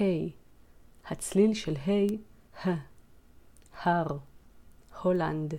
ה', הצליל של ה', ה, הר, הולנד.